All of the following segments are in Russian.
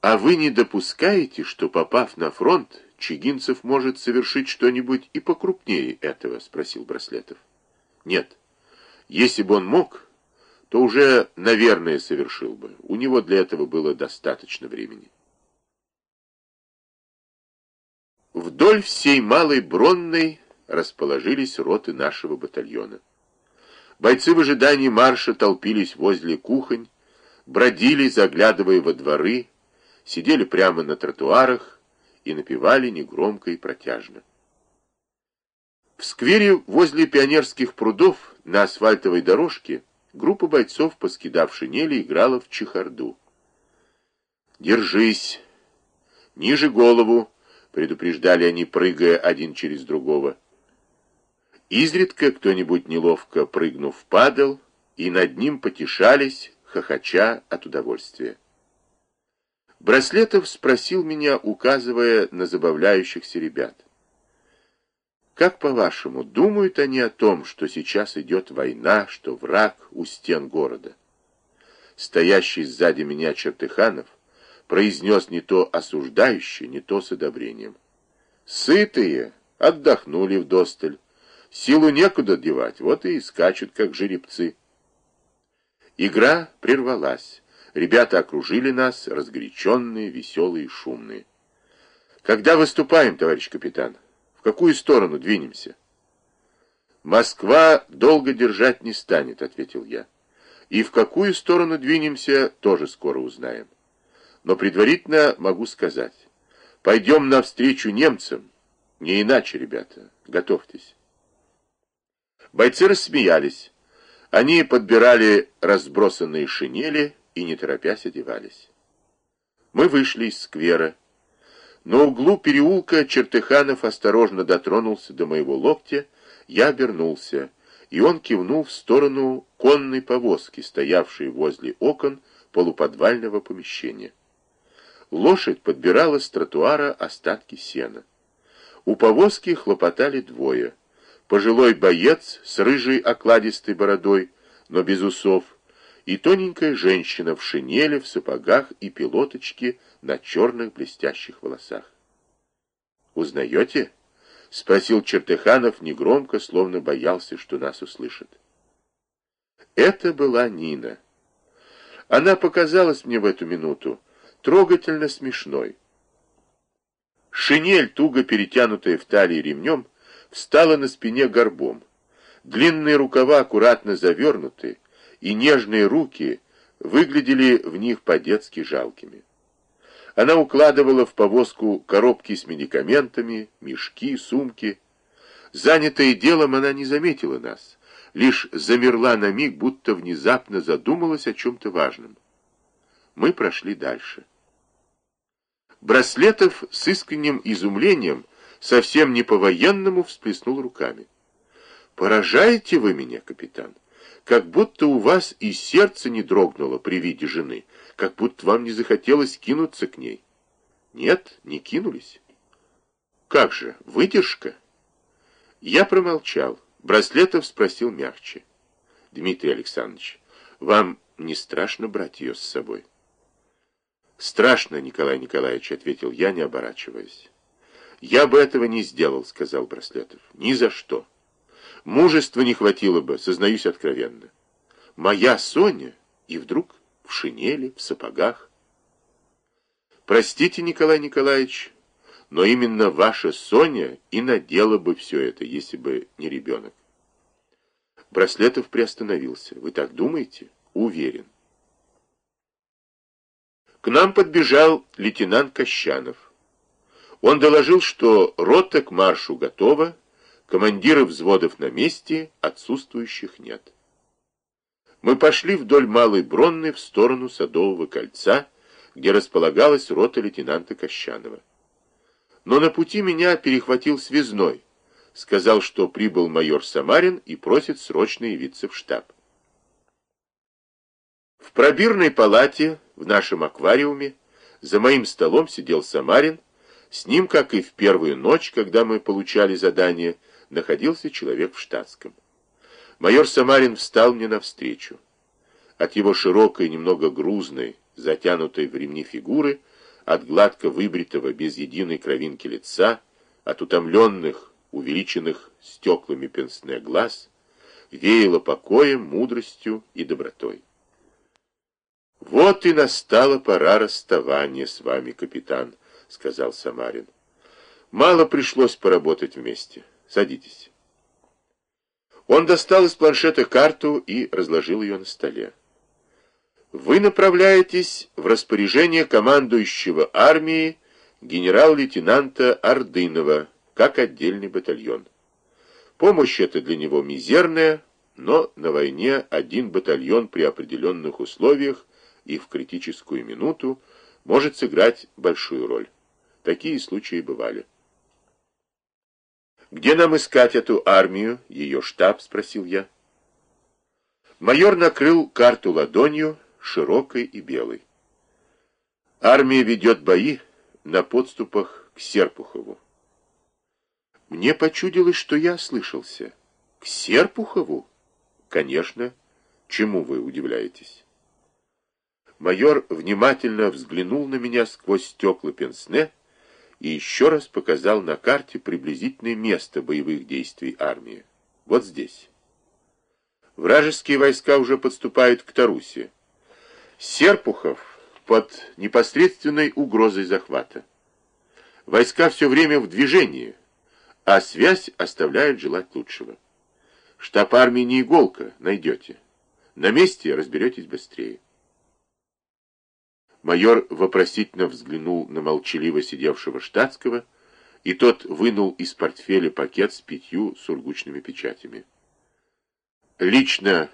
А вы не допускаете, что, попав на фронт, Чигинцев может совершить что-нибудь и покрупнее этого? Спросил Браслетов. Нет. Если бы он мог, то уже, наверное, совершил бы. У него для этого было достаточно времени. Вдоль всей Малой Бронной расположились роты нашего батальона. Бойцы в ожидании марша толпились возле кухонь, бродили, заглядывая во дворы, сидели прямо на тротуарах и напевали негромко и протяжно. В сквере возле пионерских прудов на асфальтовой дорожке группа бойцов, поскидав шинели, играла в чехарду. «Держись! Ниже голову!» — предупреждали они, прыгая один через другого. Изредка кто-нибудь неловко прыгнув падал, и над ним потешались, хохоча от удовольствия. Браслетов спросил меня, указывая на забавляющихся ребят. Как по-вашему, думают они о том, что сейчас идет война, что враг у стен города? Стоящий сзади меня Чертыханов произнес не то осуждающе, не то с одобрением. Сытые, отдохнули в досталь. Силу некуда девать, вот и скачут, как жеребцы. Игра прервалась. Ребята окружили нас, разгоряченные, веселые, шумные. «Когда выступаем, товарищ капитан? В какую сторону двинемся?» «Москва долго держать не станет», — ответил я. «И в какую сторону двинемся, тоже скоро узнаем. Но предварительно могу сказать. Пойдем навстречу немцам. Не иначе, ребята. Готовьтесь». Бойцы рассмеялись. Они подбирали разбросанные шинели и, не торопясь, одевались. Мы вышли из сквера. На углу переулка Чертыханов осторожно дотронулся до моего локтя, я обернулся, и он кивнул в сторону конной повозки, стоявшей возле окон полуподвального помещения. Лошадь подбирала с тротуара остатки сена. У повозки хлопотали двое — пожилой боец с рыжей окладистой бородой, но без усов, и тоненькая женщина в шинели, в сапогах и пилоточке на черных блестящих волосах. «Узнаете?» — спросил Чертыханов негромко, словно боялся, что нас услышат. Это была Нина. Она показалась мне в эту минуту трогательно смешной. Шинель, туго перетянутая в талии ремнем, встала на спине горбом. Длинные рукава аккуратно завернуты, и нежные руки выглядели в них по-детски жалкими. Она укладывала в повозку коробки с медикаментами, мешки, сумки. Занятая делом, она не заметила нас, лишь замерла на миг, будто внезапно задумалась о чем-то важном. Мы прошли дальше. Браслетов с искренним изумлением совсем не по-военному всплеснул руками. «Поражаете вы меня, капитан, как будто у вас и сердце не дрогнуло при виде жены, как будто вам не захотелось кинуться к ней». «Нет, не кинулись». «Как же, выдержка?» Я промолчал. Браслетов спросил мягче. «Дмитрий Александрович, вам не страшно брать ее с собой?» «Страшно, Николай Николаевич», — ответил я, не оборачиваясь. «Я бы этого не сделал», — сказал Браслетов. «Ни за что. Мужества не хватило бы, сознаюсь откровенно. Моя Соня и вдруг в шинели, в сапогах. Простите, Николай Николаевич, но именно ваша Соня и надела бы все это, если бы не ребенок. Браслетов приостановился. Вы так думаете? Уверен. К нам подбежал лейтенант Кощанов. Он доложил, что рота к маршу готова, командиры взводов на месте, отсутствующих нет. Мы пошли вдоль Малой Бронной в сторону Садового кольца, где располагалась рота лейтенанта Кощанова. Но на пути меня перехватил связной, сказал, что прибыл майор Самарин и просит срочно явиться в штаб. В пробирной палате в нашем аквариуме за моим столом сидел Самарин, с ним, как и в первую ночь, когда мы получали задание, находился человек в штатском. Майор Самарин встал мне навстречу. От его широкой, немного грузной, затянутой в ремни фигуры, от гладко выбритого, без единой кровинки лица, от утомленных, увеличенных стеклами пенсне глаз, веяло покоем, мудростью и добротой. «Вот и настала пора расставания с вами, капитан», — сказал Самарин. «Мало пришлось поработать вместе. Садитесь». Он достал из планшета карту и разложил ее на столе. «Вы направляетесь в распоряжение командующего армии генерал-лейтенанта Ордынова как отдельный батальон. Помощь эта для него мизерная, но на войне один батальон при определенных условиях и в критическую минуту может сыграть большую роль. Такие случаи бывали. «Где нам искать эту армию, ее штаб?» — спросил я. Майор накрыл карту ладонью, широкой и белой. Армия ведет бои на подступах к Серпухову. Мне почудилось, что я слышался. К Серпухову? Конечно. Чему вы удивляетесь? Майор внимательно взглянул на меня сквозь стекла пенсне и еще раз показал на карте приблизительное место боевых действий армии. Вот здесь. Вражеские войска уже подступают к Тарусе. Серпухов под непосредственной угрозой захвата. Войска все время в движении, а связь оставляет желать лучшего. Штаб армии не иголка, найдете. На месте разберетесь быстрее. Майор вопросительно взглянул на молчаливо сидевшего штатского, и тот вынул из портфеля пакет с пятью сургучными печатями. «Лично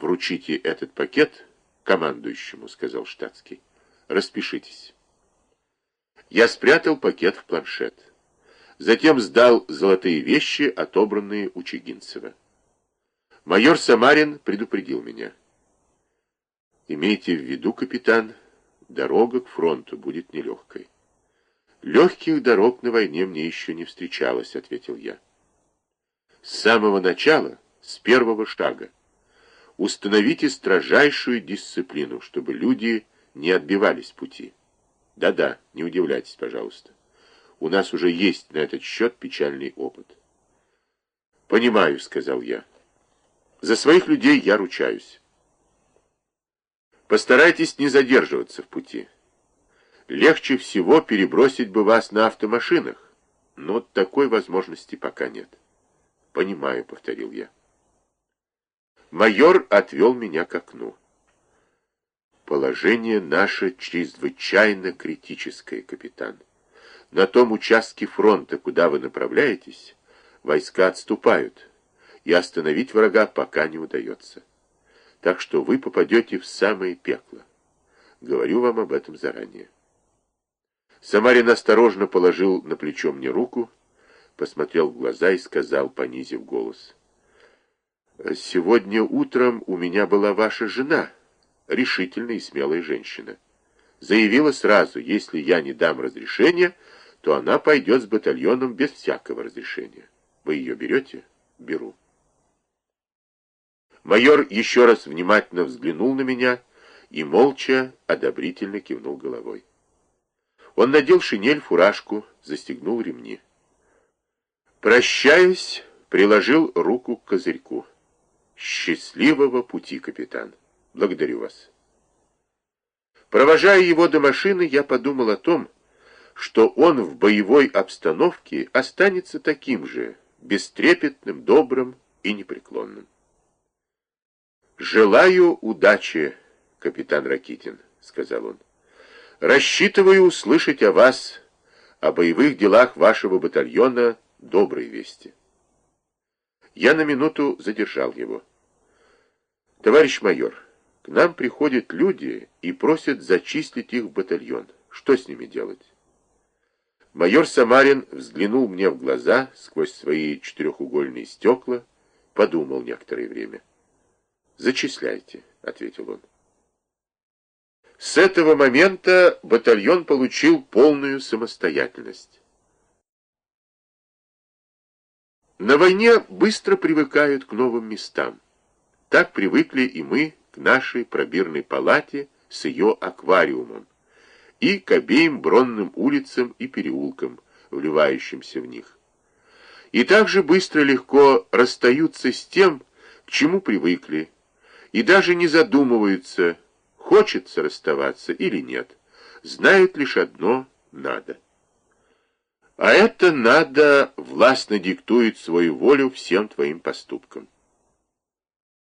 вручите этот пакет командующему», — сказал штатский. «Распишитесь». Я спрятал пакет в планшет. Затем сдал золотые вещи, отобранные у Чигинцева. Майор Самарин предупредил меня. «Имейте в виду, капитан, — дорога к фронту будет нелегкой. «Легких дорог на войне мне еще не встречалось», — ответил я. «С самого начала, с первого шага, установите строжайшую дисциплину, чтобы люди не отбивались пути. Да-да, не удивляйтесь, пожалуйста. У нас уже есть на этот счет печальный опыт». «Понимаю», — сказал я. «За своих людей я ручаюсь». Постарайтесь не задерживаться в пути. Легче всего перебросить бы вас на автомашинах, но такой возможности пока нет. Понимаю, повторил я. Майор отвел меня к окну. Положение наше чрезвычайно критическое, капитан. На том участке фронта, куда вы направляетесь, войска отступают, и остановить врага пока не удается так что вы попадете в самое пекло. Говорю вам об этом заранее. Самарин осторожно положил на плечо мне руку, посмотрел в глаза и сказал, понизив голос. «Сегодня утром у меня была ваша жена, решительная и смелая женщина. Заявила сразу, если я не дам разрешения, то она пойдет с батальоном без всякого разрешения. Вы ее берете?» «Беру». Майор еще раз внимательно взглянул на меня и молча, одобрительно кивнул головой. Он надел шинель, фуражку, застегнул ремни. Прощаясь, приложил руку к козырьку. «Счастливого пути, капитан! Благодарю вас!» Провожая его до машины, я подумал о том, что он в боевой обстановке останется таким же, бестрепетным, добрым и непреклонным. «Желаю удачи, капитан Ракитин», — сказал он. «Рассчитываю услышать о вас, о боевых делах вашего батальона добрые вести». Я на минуту задержал его. «Товарищ майор, к нам приходят люди и просят зачислить их в батальон. Что с ними делать?» Майор Самарин взглянул мне в глаза сквозь свои четырехугольные стекла, подумал некоторое время. «Зачисляйте», — ответил он. С этого момента батальон получил полную самостоятельность. На войне быстро привыкают к новым местам. Так привыкли и мы к нашей пробирной палате с ее аквариумом, и к обеим бронным улицам и переулкам, вливающимся в них. И также быстро легко расстаются с тем, к чему привыкли, и даже не задумываются, хочется расставаться или нет, знают лишь одно — надо. А это надо властно диктует свою волю всем твоим поступкам.